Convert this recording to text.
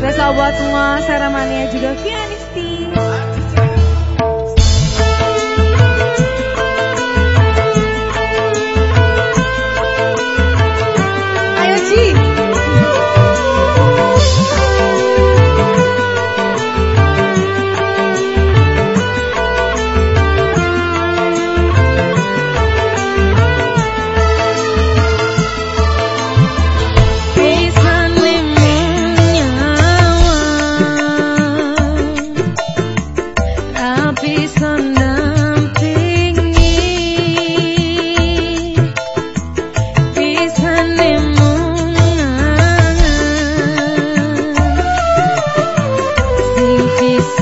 spesial buat semua Seramania juga Kian Peace.